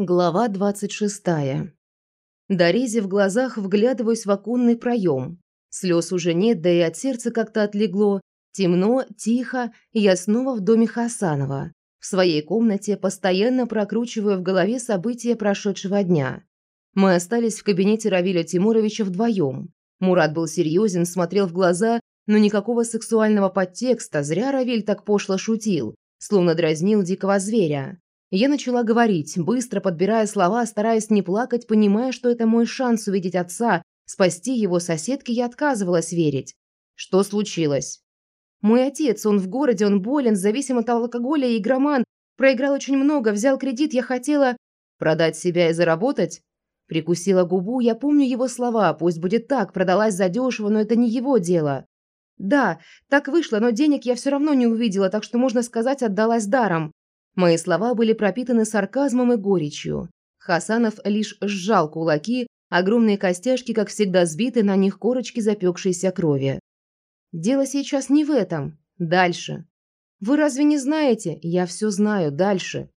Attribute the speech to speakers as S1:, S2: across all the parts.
S1: Глава 26. Дорезе в глазах вглядываюсь в оконный проем. Слез уже нет, да и от сердца как-то отлегло. Темно, тихо, и я снова в доме Хасанова. В своей комнате постоянно прокручиваю в голове события прошедшего дня. Мы остались в кабинете Равиля Тимуровича вдвоем. Мурат был серьезен, смотрел в глаза, но никакого сексуального подтекста, зря Равиль так пошло шутил, словно дразнил дикого зверя. Я начала говорить, быстро подбирая слова, стараясь не плакать, понимая, что это мой шанс увидеть отца, спасти его соседки, я отказывалась верить. Что случилось? Мой отец, он в городе, он болен, зависим от алкоголя и игроман, проиграл очень много, взял кредит, я хотела... Продать себя и заработать? Прикусила губу, я помню его слова, пусть будет так, продалась задешево, но это не его дело. Да, так вышло, но денег я все равно не увидела, так что, можно сказать, отдалась даром. Мои слова были пропитаны сарказмом и горечью. Хасанов лишь сжал кулаки, огромные костяшки, как всегда, сбиты, на них корочки запекшейся крови. «Дело сейчас не в этом. Дальше. Вы разве не знаете? Я все знаю. Дальше.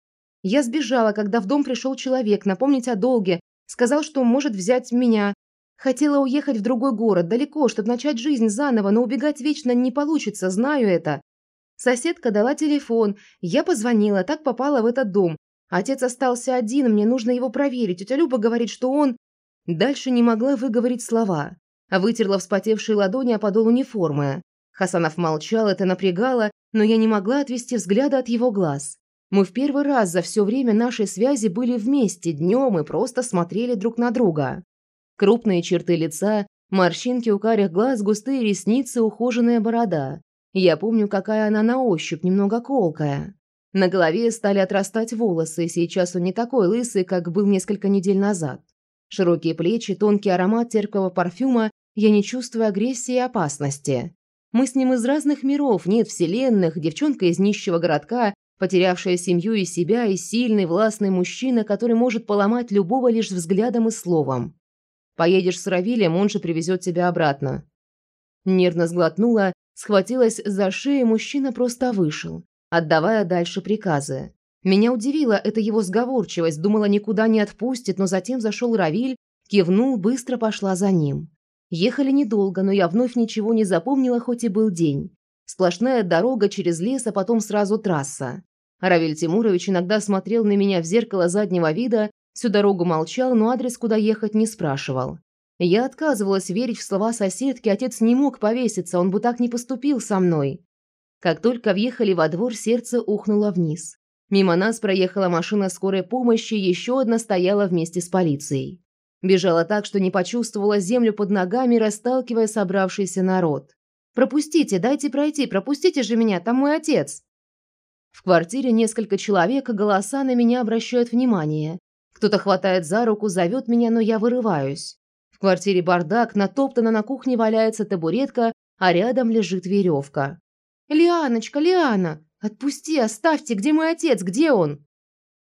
S1: Я сбежала, когда в дом пришел человек, напомнить о долге, сказал, что может взять меня. Хотела уехать в другой город, далеко, чтобы начать жизнь заново, но убегать вечно не получится, знаю это. Соседка дала телефон, я позвонила, так попала в этот дом. Отец остался один, мне нужно его проверить. Тетя Люба говорит, что он... Дальше не могла выговорить слова. Вытерла вспотевшие ладони о подол униформы. Хасанов молчал, это напрягало, но я не могла отвести взгляда от его глаз. Мы в первый раз за все время нашей связи были вместе днем и просто смотрели друг на друга. Крупные черты лица, морщинки у карих глаз, густые ресницы, ухоженная борода. Я помню, какая она на ощупь, немного колкая. На голове стали отрастать волосы, сейчас он не такой лысый, как был несколько недель назад. Широкие плечи, тонкий аромат терпкого парфюма, я не чувствую агрессии и опасности. Мы с ним из разных миров, нет вселенных, девчонка из нищего городка, потерявшая семью и себя, и сильный, властный мужчина, который может поломать любого лишь взглядом и словом. Поедешь с Равилем, он же привезет тебя обратно. Нервно сглотнула, Схватилась за шею, мужчина просто вышел, отдавая дальше приказы. Меня удивила эта его сговорчивость, думала, никуда не отпустит, но затем зашел Равиль, кивнул, быстро пошла за ним. Ехали недолго, но я вновь ничего не запомнила, хоть и был день. Сплошная дорога через лес, а потом сразу трасса. Равиль Тимурович иногда смотрел на меня в зеркало заднего вида, всю дорогу молчал, но адрес, куда ехать, не спрашивал. Я отказывалась верить в слова соседки, отец не мог повеситься, он бы так не поступил со мной. Как только въехали во двор, сердце ухнуло вниз. Мимо нас проехала машина скорой помощи, еще одна стояла вместе с полицией. Бежала так, что не почувствовала землю под ногами, расталкивая собравшийся народ. «Пропустите, дайте пройти, пропустите же меня, там мой отец!» В квартире несколько человек, голоса на меня обращают внимание. Кто-то хватает за руку, зовет меня, но я вырываюсь. В квартире бардак, натоптана на кухне валяется табуретка, а рядом лежит веревка. «Лианочка, Лиана! Отпусти, оставьте! Где мой отец? Где он?»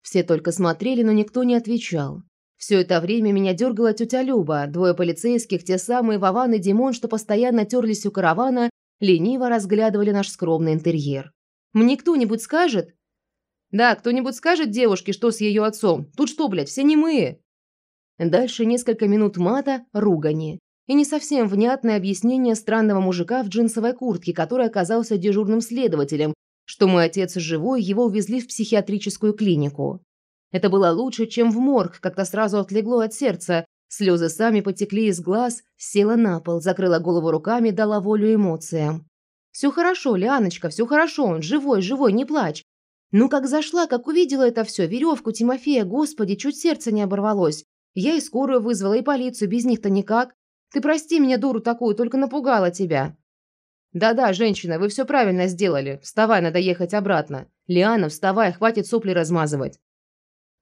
S1: Все только смотрели, но никто не отвечал. Все это время меня дергала тетя Люба, двое полицейских, те самые Вован и Димон, что постоянно терлись у каравана, лениво разглядывали наш скромный интерьер. «Мне кто-нибудь скажет?» «Да, кто-нибудь скажет девушке, что с ее отцом? Тут что, блядь, все немые?» Дальше несколько минут мата, ругани. И не совсем внятное объяснение странного мужика в джинсовой куртке, который оказался дежурным следователем, что мой отец живой, его увезли в психиатрическую клинику. Это было лучше, чем в морг, как-то сразу отлегло от сердца. Слезы сами потекли из глаз, села на пол, закрыла голову руками, дала волю эмоциям. «Все хорошо, Лианочка, все хорошо, он живой, живой, не плачь. Ну, как зашла, как увидела это все, веревку Тимофея, господи, чуть сердце не оборвалось. Я и скорую вызвала, и полицию, без них-то никак. Ты прости меня, дуру такую, только напугала тебя». «Да-да, женщина, вы все правильно сделали. Вставай, надо ехать обратно. Лиана, вставай, хватит сопли размазывать».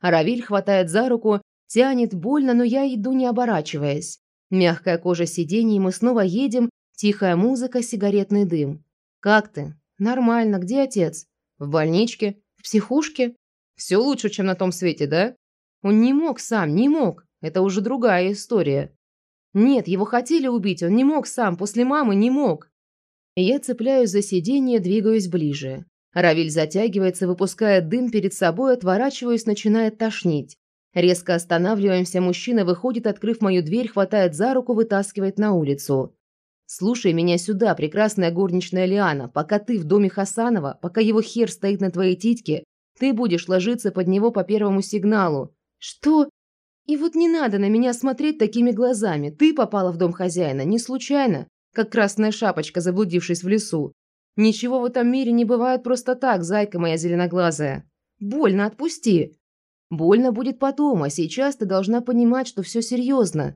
S1: Аравиль хватает за руку, тянет больно, но я иду не оборачиваясь. Мягкая кожа сидений, мы снова едем, тихая музыка, сигаретный дым. «Как ты?» «Нормально. Где отец?» «В больничке. В психушке?» «Все лучше, чем на том свете, да?» Он не мог сам, не мог. Это уже другая история. Нет, его хотели убить, он не мог сам, после мамы не мог. Я цепляюсь за сиденье, двигаюсь ближе. Равиль затягивается, выпуская дым перед собой, отворачиваюсь, начинает тошнить. Резко останавливаемся, мужчина выходит, открыв мою дверь, хватает за руку, вытаскивает на улицу. «Слушай меня сюда, прекрасная горничная Лиана. Пока ты в доме Хасанова, пока его хер стоит на твоей титьке, ты будешь ложиться под него по первому сигналу». «Что?» «И вот не надо на меня смотреть такими глазами. Ты попала в дом хозяина не случайно, как красная шапочка, заблудившись в лесу. Ничего в этом мире не бывает просто так, зайка моя зеленоглазая. Больно, отпусти». «Больно будет потом, а сейчас ты должна понимать, что все серьезно.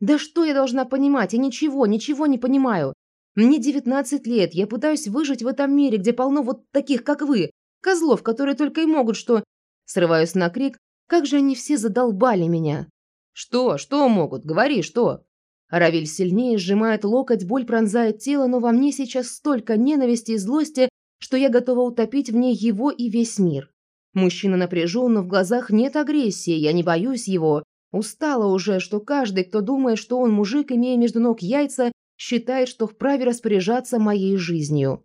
S1: Да что я должна понимать? Я ничего, ничего не понимаю. Мне 19 лет, я пытаюсь выжить в этом мире, где полно вот таких, как вы, козлов, которые только и могут что... Срываюсь на крик, как же они все задолбали меня. Что, что могут? Говори, что? Равиль сильнее сжимает локоть, боль пронзает тело, но во мне сейчас столько ненависти и злости, что я готова утопить в ней его и весь мир. Мужчина напряжен, но в глазах нет агрессии, я не боюсь его, Устала уже, что каждый, кто думает, что он мужик, имея между ног яйца, считает, что вправе распоряжаться моей жизнью.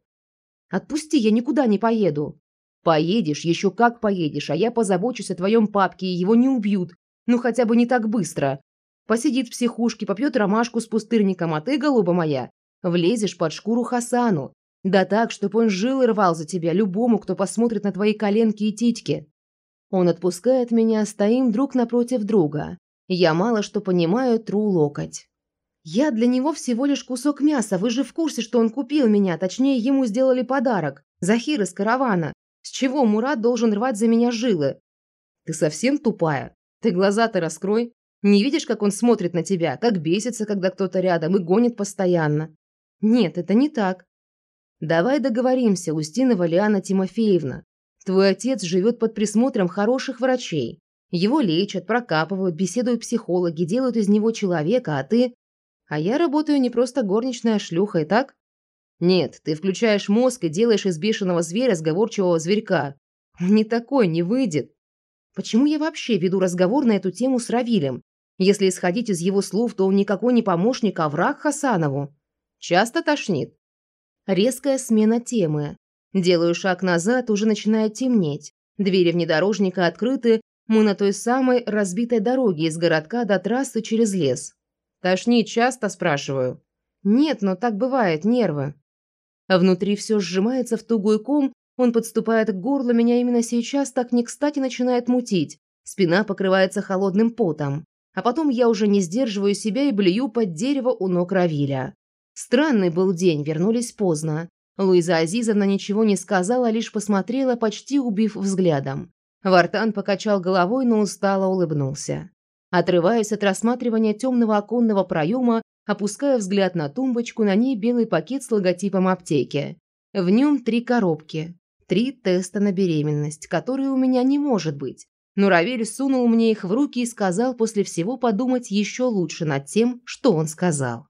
S1: Отпусти, я никуда не поеду. Поедешь, еще как поедешь, а я позабочусь о твоем папке, и его не убьют. Ну, хотя бы не так быстро. Посидит в психушке, попьет ромашку с пустырником, а ты, голуба моя, влезешь под шкуру Хасану. Да так, чтоб он жил и рвал за тебя любому, кто посмотрит на твои коленки и титьки. Он отпускает меня, стоим друг напротив друга. Я мало что понимаю, тру локоть. Я для него всего лишь кусок мяса, вы же в курсе, что он купил меня, точнее, ему сделали подарок. Захир из каравана. С чего Мурат должен рвать за меня жилы? Ты совсем тупая? Ты глаза-то раскрой. Не видишь, как он смотрит на тебя, как бесится, когда кто-то рядом и гонит постоянно? Нет, это не так. Давай договоримся, Устинова Лиана Тимофеевна. Твой отец живет под присмотром хороших врачей. Его лечат, прокапывают, беседуют психологи, делают из него человека, а ты... А я работаю не просто горничная шлюха, и так? Нет, ты включаешь мозг и делаешь из бешеного зверя сговорчивого зверька. не такой, не выйдет. Почему я вообще веду разговор на эту тему с Равилем? Если исходить из его слов, то он никакой не помощник, а враг Хасанову. Часто тошнит? Резкая смена темы. Делаю шаг назад, уже начинает темнеть. Двери внедорожника открыты, мы на той самой разбитой дороге из городка до трассы через лес. Тошнит часто, спрашиваю. Нет, но так бывает, нервы. А внутри все сжимается в тугой ком, он подступает к горлу, меня именно сейчас так не кстати начинает мутить. Спина покрывается холодным потом. А потом я уже не сдерживаю себя и блюю под дерево у ног Равиля. Странный был день, вернулись поздно. Луиза Азизовна ничего не сказала, лишь посмотрела, почти убив взглядом. Вартан покачал головой, но устало улыбнулся. Отрываясь от рассматривания темного оконного проема, опуская взгляд на тумбочку, на ней белый пакет с логотипом аптеки. В нем три коробки. Три теста на беременность, которые у меня не может быть. Но Равель сунул мне их в руки и сказал после всего подумать еще лучше над тем, что он сказал.